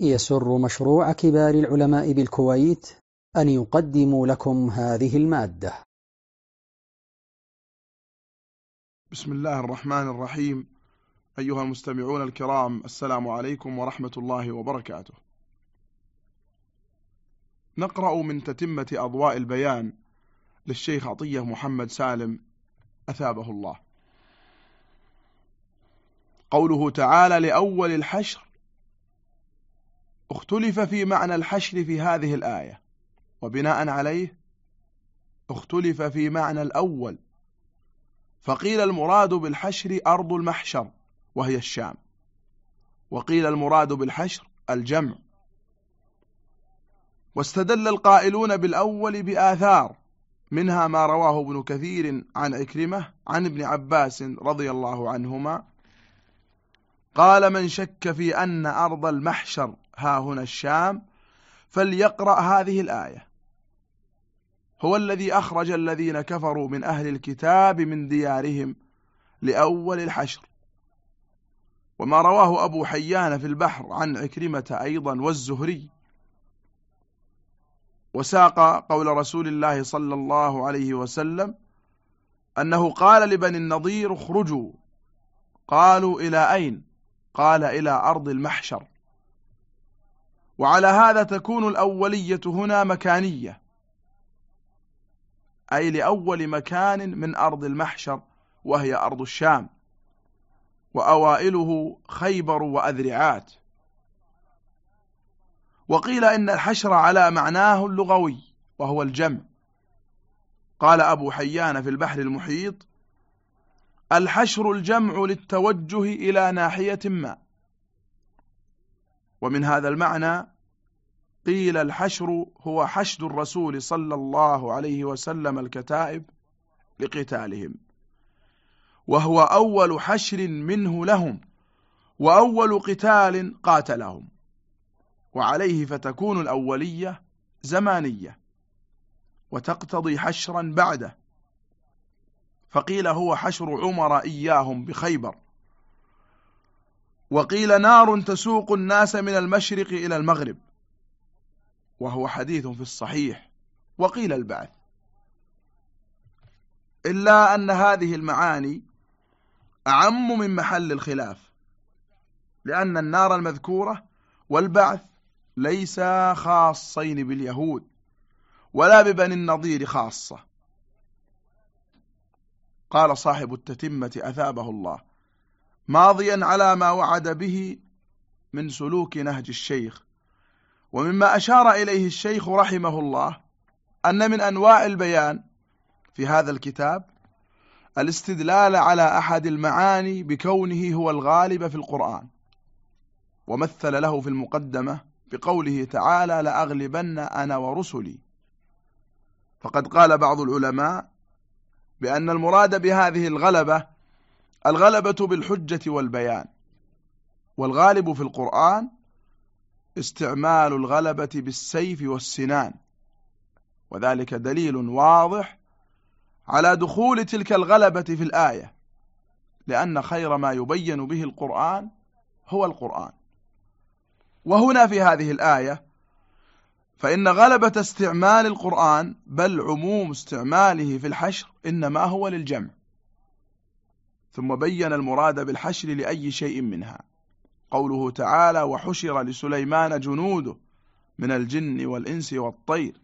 يسر مشروع كبار العلماء بالكويت أن يقدم لكم هذه المادة. بسم الله الرحمن الرحيم. أيها المستمعون الكرام السلام عليكم ورحمة الله وبركاته. نقرأ من تتمة أضواء البيان للشيخ عطية محمد سالم أثابه الله. قوله تعالى لأول الحشر اختلف في معنى الحشر في هذه الآية. وبناء عليه اختلف في معنى الأول. فقيل المراد بالحشر أرض المحشر وهي الشام. وقيل المراد بالحشر الجمع. واستدل القائلون بالأول بآثار منها ما رواه ابن كثير عن عكرمة عن ابن عباس رضي الله عنهما. قال من شك في أن أرض المحشر ها هنا الشام فليقرأ هذه الآية. هو الذي أخرج الذين كفروا من أهل الكتاب من ديارهم لأول الحشر. وما رواه أبو حيان في البحر عن عكرمة أيضا والزهري. وساق قول رسول الله صلى الله عليه وسلم أنه قال لبني النضير اخرجوا قالوا إلى أين؟ قال إلى أرض المحشر. وعلى هذا تكون الأولية هنا مكانية. أي لأول مكان من أرض المحشر وهي أرض الشام. وأوائله خيبر وأذرعات. وقيل إن الحشر على معناه اللغوي وهو الجمع. قال أبو حيان في البحر المحيط الحشر الجمع للتوجه إلى ناحية ما. ومن هذا المعنى قيل الحشر هو حشد الرسول صلى الله عليه وسلم الكتائب لقتالهم. وهو أول حشر منه لهم وأول قتال قاتلهم. وعليه فتكون الأولية زمانية وتقتضي حشرا بعده. فقيل هو حشر عمر إياهم بخيبر. وقيل نار تسوق الناس من المشرق إلى المغرب. وهو حديث في الصحيح. وقيل البعث. إلا أن هذه المعاني أعم من محل الخلاف. لأن النار المذكورة والبعث ليسا خاصين باليهود ولا ببني النضير خاصة. قال صاحب التتمة أثابه الله. ماضيا على ما وعد به من سلوك نهج الشيخ. ومما أشار إليه الشيخ رحمه الله أن من أنواع البيان في هذا الكتاب الاستدلال على أحد المعاني بكونه هو الغالب في القرآن ومثل له في المقدمة بقوله تعالى لأغلبن أنا ورسلي فقد قال بعض العلماء بأن المراد بهذه الغلبة الغلبة بالحجة والبيان والغالب في القرآن استعمال الغلبة بالسيف والسنان وذلك دليل واضح على دخول تلك الغلبة في الآية لأن خير ما يبين به القرآن هو القرآن. وهنا في هذه الآية فإن غلبة استعمال القرآن بل عموم استعماله في الحشر إنما هو للجمع. ثم بين المراد بالحشر لأي شيء منها. قوله تعالى وحشر لسليمان جنوده من الجن والإنس والطير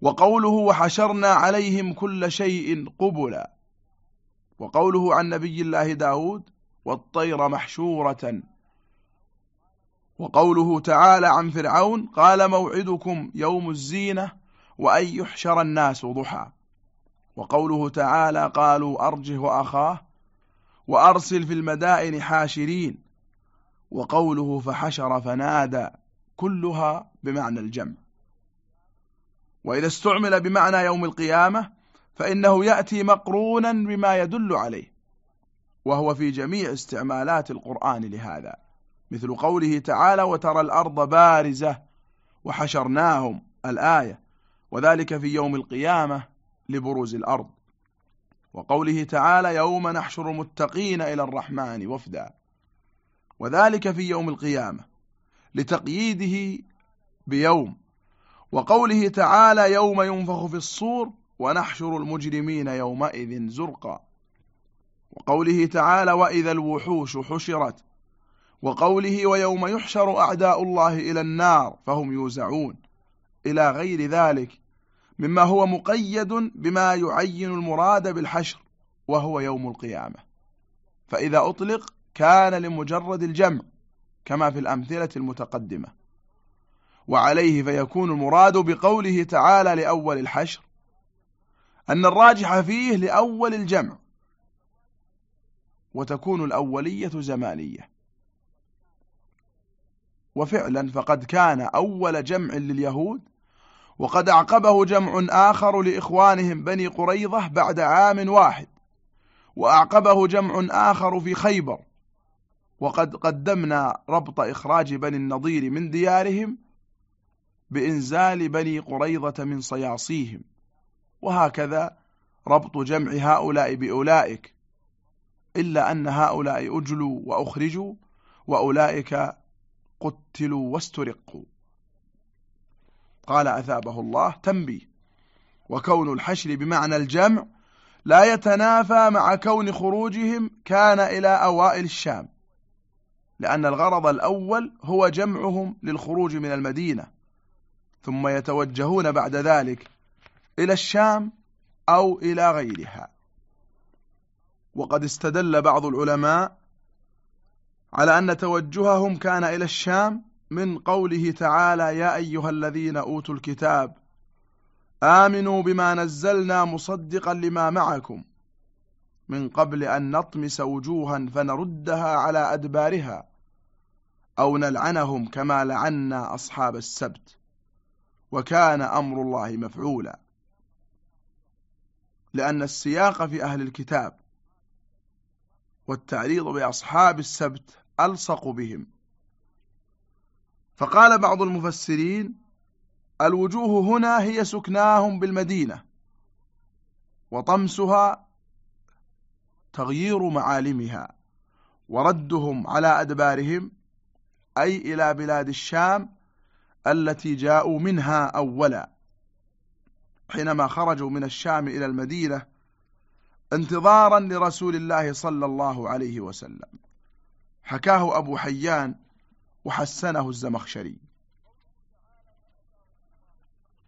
وقوله وحشرنا عليهم كل شيء قبلا وقوله عن نبي الله داود والطير محشورة وقوله تعالى عن فرعون قال موعدكم يوم الزينة وأن يحشر الناس ضحى وقوله تعالى قالوا أرجه وأخاه وأرسل في المدائن حاشرين وقوله فحشر فنادى كلها بمعنى الجمع. وإذا استعمل بمعنى يوم القيامة فإنه يأتي مقرونا بما يدل عليه وهو في جميع استعمالات القرآن لهذا مثل قوله تعالى وترى الأرض بارزة وحشرناهم الآية وذلك في يوم القيامة لبروز الأرض. وقوله تعالى يوم نحشر المتقين إلى الرحمن وفدا. وذلك في يوم القيامة لتقييده بيوم. وقوله تعالى يوم ينفخ في الصور ونحشر المجرمين يومئذ زرقا. وقوله تعالى وإذا الوحوش حشرت. وقوله ويوم يحشر أعداء الله إلى النار فهم يوزعون. إلى غير ذلك مما هو مقيد بما يعين المراد بالحشر وهو يوم القيامة. فإذا أطلق كان لمجرد الجمع كما في الأمثلة المتقدمة. وعليه فيكون المراد بقوله تعالى لأول الحشر أن الراجح فيه لأول الجمع. وتكون الأولية زمانية. وفعلا فقد كان أول جمع لليهود وقد أعقبه جمع آخر لإخوانهم بني قريظة بعد عام واحد وأعقبه جمع آخر في خيبر وقد قدمنا ربط إخراج بني النضير من ديارهم بإنزال بني قريظة من صياصيهم وهكذا ربط جمع هؤلاء بأولئك إلا أن هؤلاء أجلوا وأخرجوا وأولئك قتلوا واسترقوا. قال أثابه الله تنبيه. وكون الحشر بمعنى الجمع لا يتنافى مع كون خروجهم كان إلى أوائل الشام لأن الغرض الأول هو جمعهم للخروج من المدينة ثم يتوجهون بعد ذلك إلى الشام أو إلى غيرها. وقد استدل بعض العلماء على أن توجههم كان إلى الشام من قوله تعالى يا أيها الذين أوتوا الكتاب آمنوا بما نزلنا مصدقا لما معكم من قبل أن نطمس وجوها فنردها على أدبارها أو نلعنهم كما لعنا أصحاب السبت وكان أمر الله مفعولا. لأن السياق في أهل الكتاب والتعريض بأصحاب السبت ألصق بهم. فقال بعض المفسرين الوجوه هنا هي سكناهم بالمدينة وطمسها تغيير معالمها وردهم على أدبارهم أي إلى بلاد الشام التي جاءوا منها أولا حينما خرجوا من الشام إلى المدينة انتظارا لرسول الله صلى الله عليه وسلم. حكاه أبو حيان وحسنه الزمخشري.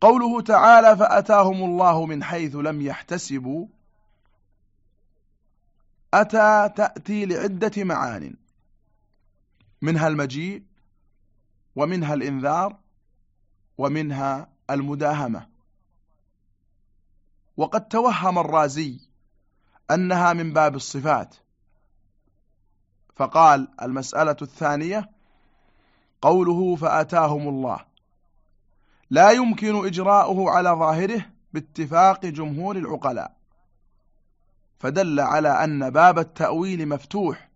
قوله تعالى فأتاهم الله من حيث لم يحتسبوا أتى تأتي لعدة معان. منها المجيء ومنها الإنذار ومنها المداهمة. وقد توهم الرازي أنها من باب الصفات. فقال المسألة الثانية قوله فأتاهم الله. لا يمكن إجراؤه على ظاهره باتفاق جمهور العقلاء. فدل على أن باب التأويل مفتوح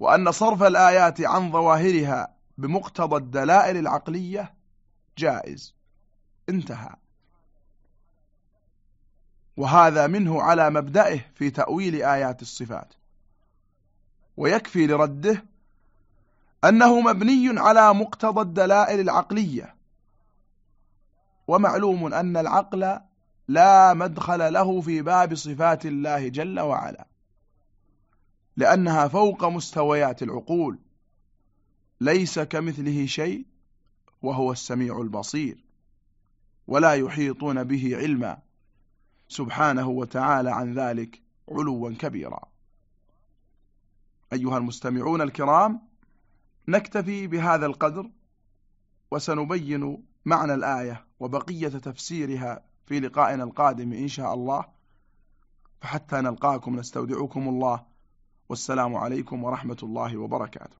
وأن صرف الآيات عن ظواهرها بمقتضى الدلائل العقلية جائز. انتهى. وهذا منه على مبدئه في تأويل آيات الصفات. ويكفي لرده أنه مبني على مقتضى الدلائل العقلية. ومعلوم أن العقل لا مدخل له في باب صفات الله جل وعلا لأنها فوق مستويات العقول ليس كمثله شيء وهو السميع البصير ولا يحيطون به علما سبحانه وتعالى عن ذلك علوا كبيرا. أيها المستمعون الكرام نكتفي بهذا القدر وسنبين معنى الآية وبقية تفسيرها في لقائنا القادم إن شاء الله. فحتى نلقاكم نستودعكم الله. والسلام عليكم ورحمة الله وبركاته.